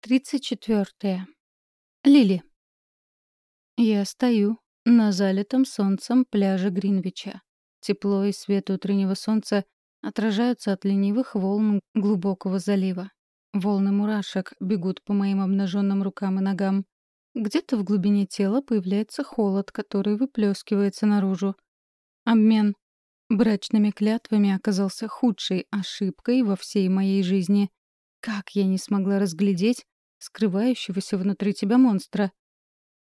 34. Лили. Я стою на залитом солнцем пляже Гринвича. Тепло и свет утреннего солнца отражаются от ленивых волн глубокого залива. Волны мурашек бегут по моим обнаженным рукам и ногам. Где-то в глубине тела появляется холод, который выплескивается наружу. Обмен брачными клятвами оказался худшей ошибкой во всей моей жизни. Как я не смогла разглядеть скрывающегося внутри тебя монстра?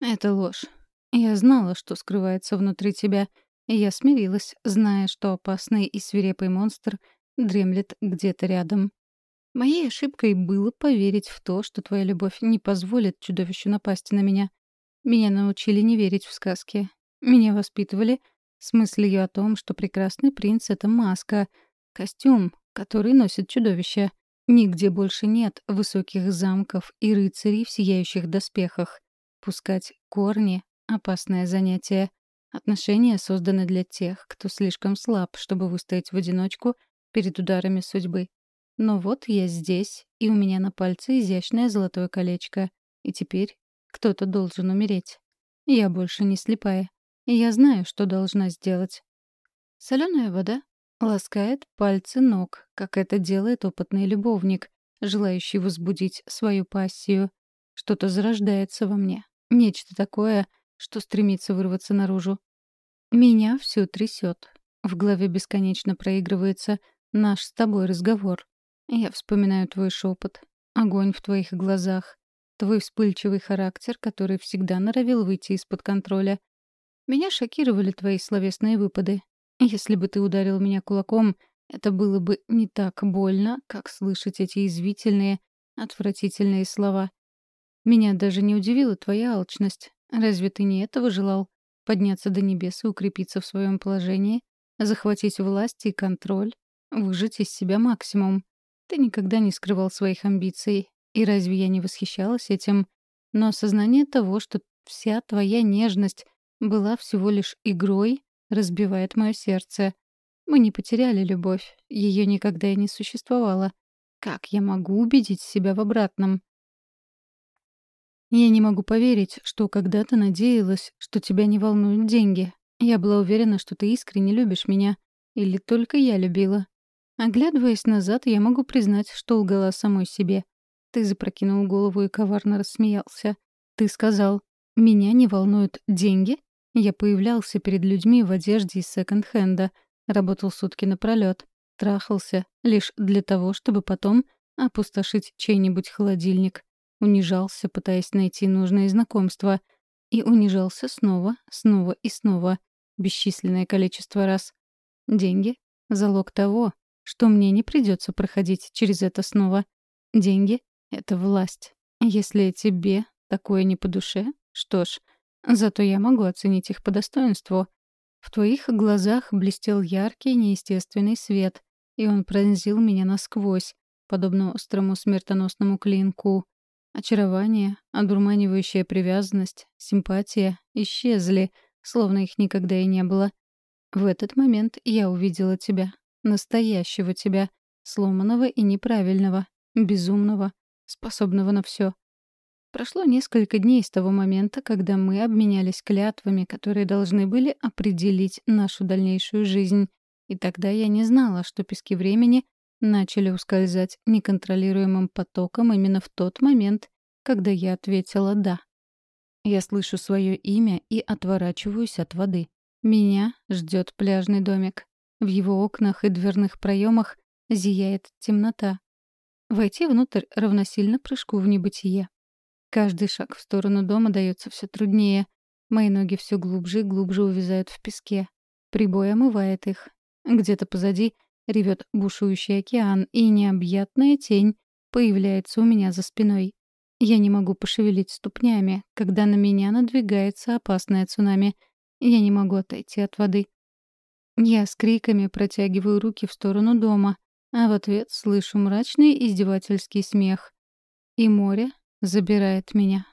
Это ложь. Я знала, что скрывается внутри тебя, и я смирилась, зная, что опасный и свирепый монстр дремлет где-то рядом. Моей ошибкой было поверить в то, что твоя любовь не позволит чудовищу напасть на меня. Меня научили не верить в сказки. Меня воспитывали с мыслью о том, что прекрасный принц — это маска, костюм, который носит чудовище. Нигде больше нет высоких замков и рыцарей в сияющих доспехах. Пускать корни — опасное занятие. Отношения созданы для тех, кто слишком слаб, чтобы выстоять в одиночку перед ударами судьбы. Но вот я здесь, и у меня на пальце изящное золотое колечко. И теперь кто-то должен умереть. Я больше не слепая. И я знаю, что должна сделать. Соленая вода ласкает пальцы ног, как это делает опытный любовник, желающий возбудить свою пассию. Что-то зарождается во мне. Нечто такое, что стремится вырваться наружу. Меня все трясет. В голове бесконечно проигрывается наш с тобой разговор. Я вспоминаю твой шепот, огонь в твоих глазах, твой вспыльчивый характер, который всегда норовил выйти из-под контроля. Меня шокировали твои словесные выпады, если бы ты ударил меня кулаком, это было бы не так больно, как слышать эти извительные, отвратительные слова. Меня даже не удивила твоя алчность. Разве ты не этого желал? Подняться до небес и укрепиться в своем положении, захватить власть и контроль, выжать из себя максимум. Ты никогда не скрывал своих амбиций. И разве я не восхищалась этим? Но осознание того, что вся твоя нежность была всего лишь игрой, разбивает мое сердце. Мы не потеряли любовь, ее никогда и не существовало. Как я могу убедить себя в обратном? Я не могу поверить, что когда-то надеялась, что тебя не волнуют деньги. Я была уверена, что ты искренне любишь меня. Или только я любила. Оглядываясь назад, я могу признать, что лгала самой себе. Ты запрокинул голову и коварно рассмеялся. Ты сказал, «Меня не волнуют деньги?» Я появлялся перед людьми в одежде из секонд-хенда, работал сутки напролёт, трахался лишь для того, чтобы потом опустошить чей-нибудь холодильник, унижался, пытаясь найти нужное знакомство, и унижался снова, снова и снова, бесчисленное количество раз. Деньги — залог того, что мне не придется проходить через это снова. Деньги — это власть. Если тебе такое не по душе, что ж — Зато я могу оценить их по достоинству. В твоих глазах блестел яркий, неестественный свет, и он пронзил меня насквозь, подобно острому смертоносному клинку. Очарование, одурманивающая привязанность, симпатия исчезли, словно их никогда и не было. В этот момент я увидела тебя, настоящего тебя, сломанного и неправильного, безумного, способного на все. Прошло несколько дней с того момента, когда мы обменялись клятвами, которые должны были определить нашу дальнейшую жизнь. И тогда я не знала, что пески времени начали ускользать неконтролируемым потоком именно в тот момент, когда я ответила «да». Я слышу свое имя и отворачиваюсь от воды. Меня ждет пляжный домик. В его окнах и дверных проемах зияет темнота. Войти внутрь равносильно прыжку в небытие. Каждый шаг в сторону дома дается все труднее. Мои ноги все глубже и глубже увязают в песке. Прибой омывает их. Где-то позади ревет бушующий океан, и необъятная тень появляется у меня за спиной. Я не могу пошевелить ступнями, когда на меня надвигается опасное цунами. Я не могу отойти от воды. Я с криками протягиваю руки в сторону дома, а в ответ слышу мрачный издевательский смех. И море забирает меня